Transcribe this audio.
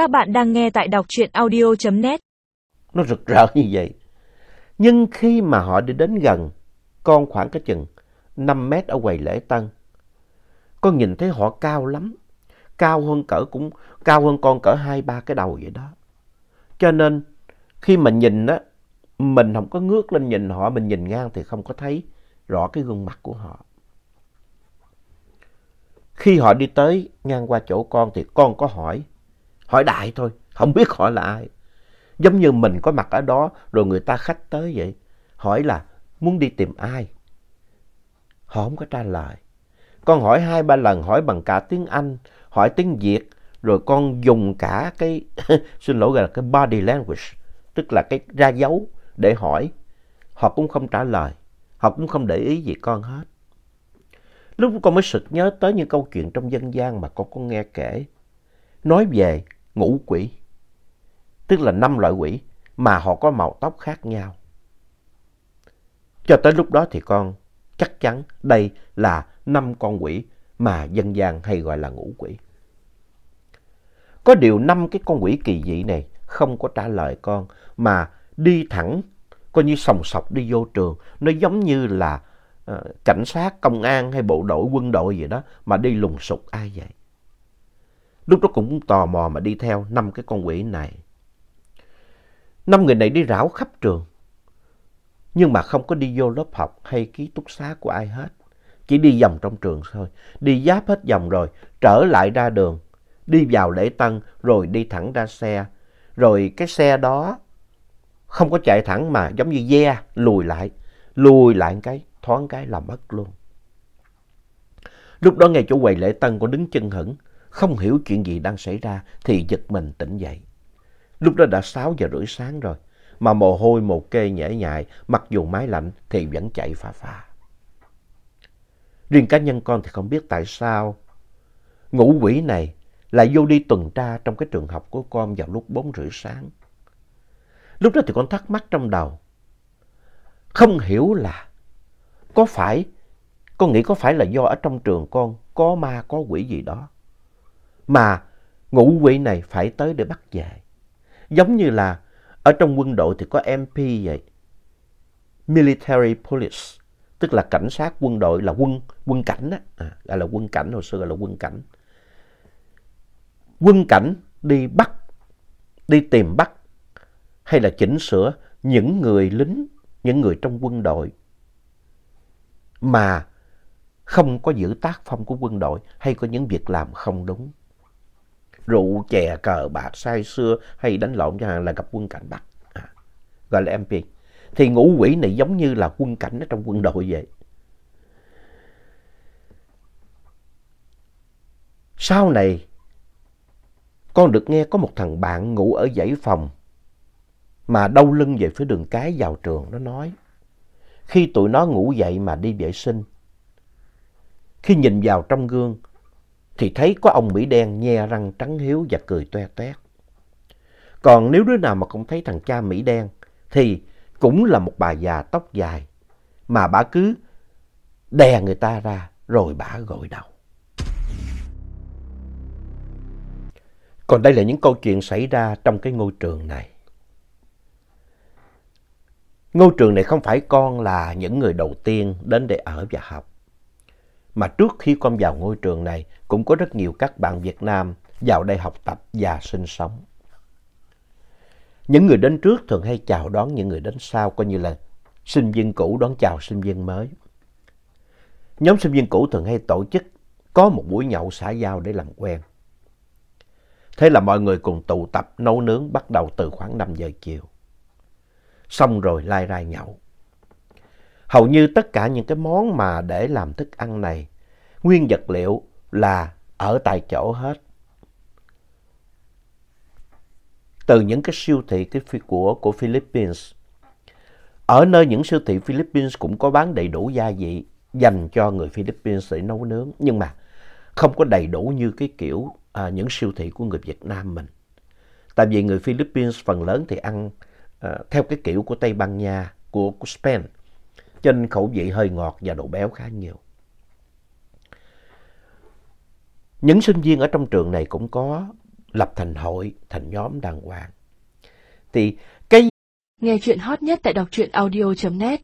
Các bạn đang nghe tại đọc truyện audio.net. Nó rực rỡ như vậy. Nhưng khi mà họ đi đến gần con khoảng cái chừng 5 mét ở quầy lễ tân, con nhìn thấy họ cao lắm. Cao hơn cỡ cũng cao hơn con cỡ hai ba cái đầu vậy đó. Cho nên khi mà nhìn á, mình không có ngước lên nhìn họ, mình nhìn ngang thì không có thấy rõ cái gương mặt của họ. Khi họ đi tới ngang qua chỗ con thì con có hỏi, hỏi đại thôi, không biết họ là ai. Giống như mình có mặt ở đó rồi người ta khách tới vậy. Hỏi là muốn đi tìm ai? Họ không có trả lời. Con hỏi hai ba lần, hỏi bằng cả tiếng Anh, hỏi tiếng Việt, rồi con dùng cả cái, xin lỗi gọi là cái body language, tức là cái ra dấu để hỏi. Họ cũng không trả lời, họ cũng không để ý gì con hết. Lúc con mới sực nhớ tới những câu chuyện trong dân gian mà con có nghe kể. Nói về ngũ quỷ, tức là năm loại quỷ mà họ có màu tóc khác nhau. Cho tới lúc đó thì con chắc chắn đây là năm con quỷ mà dân gian hay gọi là ngũ quỷ. Có điều năm cái con quỷ kỳ dị này không có trả lời con mà đi thẳng, coi như sòng sọc đi vô trường. Nó giống như là uh, cảnh sát, công an hay bộ đội, quân đội gì đó mà đi lùng sục ai vậy. Lúc đó cũng tò mò mà đi theo năm cái con quỷ này. Năm người này đi rảo khắp trường. Nhưng mà không có đi vô lớp học hay ký túc xá của ai hết. Chỉ đi vòng trong trường thôi. Đi giáp hết vòng rồi, trở lại ra đường. Đi vào lễ tân rồi đi thẳng ra xe. Rồi cái xe đó không có chạy thẳng mà giống như ve, lùi lại. Lùi lại cái, thoáng cái là mất luôn. Lúc đó ngay chỗ quầy lễ tân có đứng chân hững, không hiểu chuyện gì đang xảy ra thì giật mình tỉnh dậy. Lúc đó đã 6 giờ rưỡi sáng rồi, mà mồ hôi một kê nhễ nhại, mặc dù máy lạnh thì vẫn chạy phà phà. Riêng cá nhân con thì không biết tại sao ngũ quỷ này lại vô đi tuần tra trong cái trường học của con vào lúc 4 rưỡi sáng. Lúc đó thì con thắc mắc trong đầu. Không hiểu là có phải, con nghĩ có phải là do ở trong trường con có ma có quỷ gì đó. Mà ngũ quỷ này phải tới để bắt về. Giống như là ở trong quân đội thì có MP vậy. Military Police, tức là cảnh sát quân đội là quân quân cảnh á, à, gọi là quân cảnh hồi xưa gọi là quân cảnh. Quân cảnh đi bắt, đi tìm bắt hay là chỉnh sửa những người lính, những người trong quân đội mà không có giữ tác phong của quân đội hay có những việc làm không đúng rượu chè cờ bạc say xưa hay đánh lộn chẳng hạn là gặp quân cảnh bắt. À, gọi là MP thì ngũ quỷ này giống như là quân cảnh ở trong quân đội vậy. Sau này con được nghe có một thằng bạn ngủ ở dãy phòng mà đau lưng về phía đường cái vào trường. Nó nói khi tụi nó ngủ dậy mà đi vệ sinh khi nhìn vào trong gương thì thấy có ông Mỹ đen nhe răng trắng hiếu và cười toe toét. Còn nếu đứa nào mà không thấy thằng cha Mỹ đen, thì cũng là một bà già tóc dài, mà bà cứ đè người ta ra rồi bà gội đầu. Còn đây là những câu chuyện xảy ra trong cái ngôi trường này. Ngôi trường này không phải con là những người đầu tiên đến để ở và học mà trước khi con vào ngôi trường này, cũng có rất nhiều các bạn Việt Nam vào đây học tập và sinh sống. Những người đến trước thường hay chào đón những người đến sau, coi như là sinh viên cũ đón chào sinh viên mới. Nhóm sinh viên cũ thường hay tổ chức có một buổi nhậu xã giao để làm quen. Thế là mọi người cùng tụ tập nấu nướng bắt đầu từ khoảng 5 giờ chiều. Xong rồi lai rai nhậu. Hầu như tất cả những cái món mà để làm thức ăn này, nguyên vật liệu là ở tại chỗ hết. Từ những cái siêu thị cái của, của Philippines. Ở nơi những siêu thị Philippines cũng có bán đầy đủ gia vị dành cho người Philippines để nấu nướng. Nhưng mà không có đầy đủ như cái kiểu à, những siêu thị của người Việt Nam mình. Tại vì người Philippines phần lớn thì ăn à, theo cái kiểu của Tây Ban Nha, của, của Spain cho nên khẩu vị hơi ngọt và độ béo khá nhiều. Những sinh viên ở trong trường này cũng có lập thành hội, thành nhóm đàng hoàng. Thì cái Nghe chuyện hot nhất tại đọc truyện audio.net